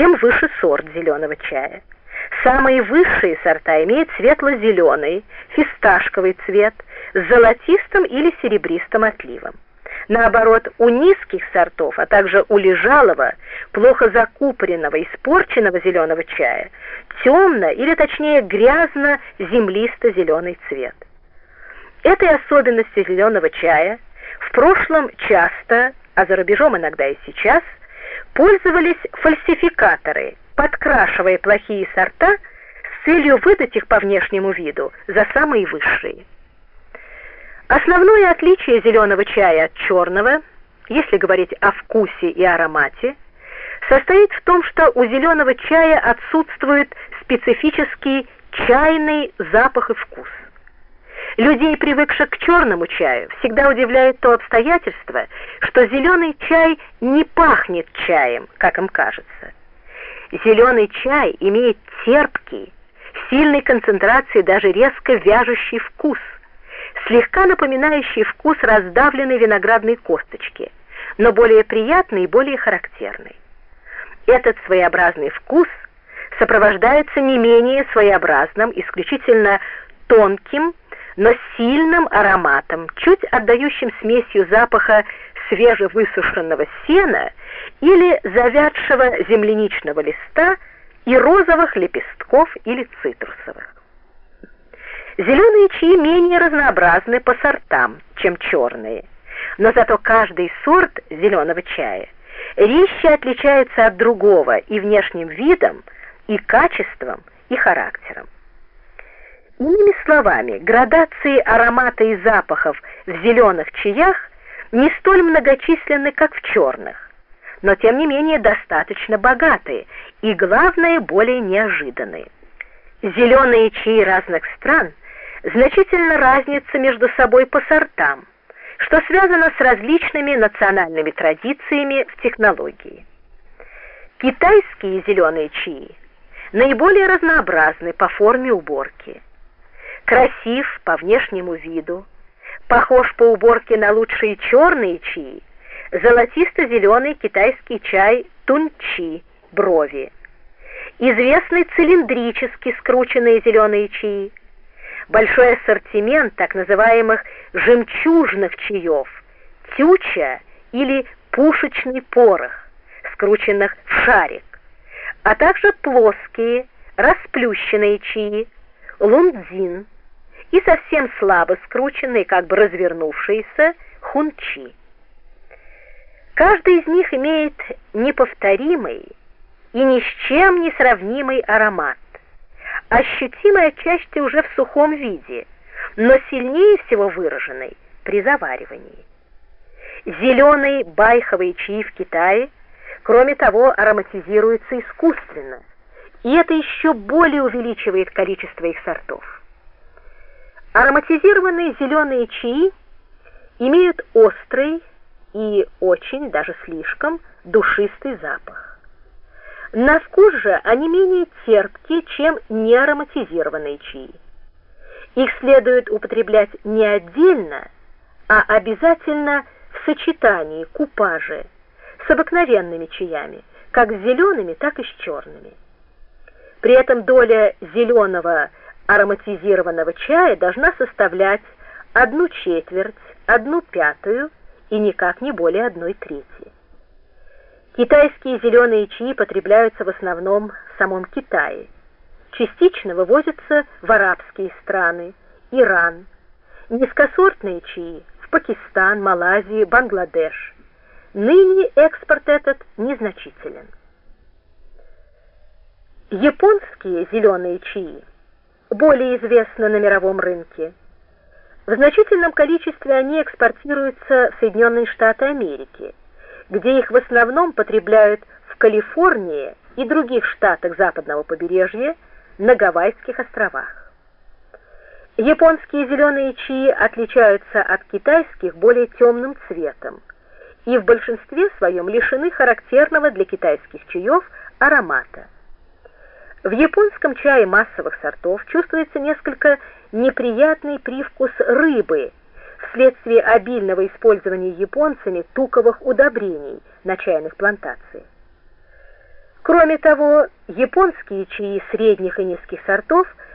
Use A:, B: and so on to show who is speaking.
A: тем выше сорт зеленого чая. Самые высшие сорта имеют светло-зеленый, фисташковый цвет с золотистым или серебристым отливом. Наоборот, у низких сортов, а также у лежалого, плохо закупоренного, испорченного зеленого чая темно или точнее грязно-землисто-зеленый цвет. Этой особенностью зеленого чая в прошлом часто, а за рубежом иногда и сейчас, пользовались фальсификаторы, подкрашивая плохие сорта с целью выдать их по внешнему виду за самые высшие. Основное отличие зеленого чая от черного, если говорить о вкусе и аромате, состоит в том, что у зеленого чая отсутствует специфический чайный запах и вкус. Людей, привыкших к черному чаю, всегда удивляет то обстоятельство, что зеленый чай не пахнет чаем, как им кажется. Зеленый чай имеет терпкий, сильной концентрации даже резко вяжущий вкус, слегка напоминающий вкус раздавленной виноградной косточки, но более приятный и более характерный. Этот своеобразный вкус сопровождается не менее своеобразным, исключительно тонким, но сильным ароматом, чуть отдающим смесью запаха свежевысушенного сена или завядшего земляничного листа и розовых лепестков или цитрусовых. Зеленые чаи менее разнообразны по сортам, чем черные, но зато каждый сорт зеленого чая резче отличается от другого и внешним видом, и качеством, и характером. Иными словами, градации аромата и запахов в зеленых чаях не столь многочисленны, как в черных, но тем не менее достаточно богатые и, главное, более неожиданные. Зеленые чаи разных стран значительно разнятся между собой по сортам, что связано с различными национальными традициями в технологии. Китайские зеленые чаи наиболее разнообразны по форме уборки красив по внешнему виду, похож по уборке на лучшие черные чаи, золотисто-зеленый китайский чай тунчи, брови, известный цилиндрически скрученные зеленые чаи, большой ассортимент так называемых жемчужных чаев, тюча или пушечный порох, скрученных в шарик, а также плоские, расплющенные чаи, лундзин, и совсем слабо скрученные, как бы развернувшиеся хунчи. Каждый из них имеет неповторимый и ни с чем не сравнимый аромат, ощутимый отчасти уже в сухом виде, но сильнее всего выраженный при заваривании. Зеленый байховый чаи в Китае, кроме того, ароматизируется искусственно, и это еще более увеличивает количество их сортов. Ароматизированные зеленые чаи имеют острый и очень, даже слишком, душистый запах. На вкус же они менее терпкие, чем неароматизированные чаи. Их следует употреблять не отдельно, а обязательно в сочетании купаже с обыкновенными чаями, как с зелеными, так и с черными. При этом доля зеленого ароматизированного чая должна составлять одну четверть, одну пятую и никак не более одной трети. Китайские зеленые чаи потребляются в основном в самом Китае. Частично вывозятся в арабские страны, Иран. Низкосортные чаи в Пакистан, Малайзию, Бангладеш. Ныне экспорт этот незначителен. Японские зеленые чаи более известны на мировом рынке. В значительном количестве они экспортируются в Соединенные Штаты Америки, где их в основном потребляют в Калифорнии и других штатах западного побережья на Гавайских островах. Японские зеленые чаи отличаются от китайских более темным цветом и в большинстве своем лишены характерного для китайских чаев аромата. В японском чае массовых сортов чувствуется несколько неприятный привкус рыбы вследствие обильного использования японцами туковых удобрений на чайных плантациях. Кроме того, японские чаи средних и низких сортов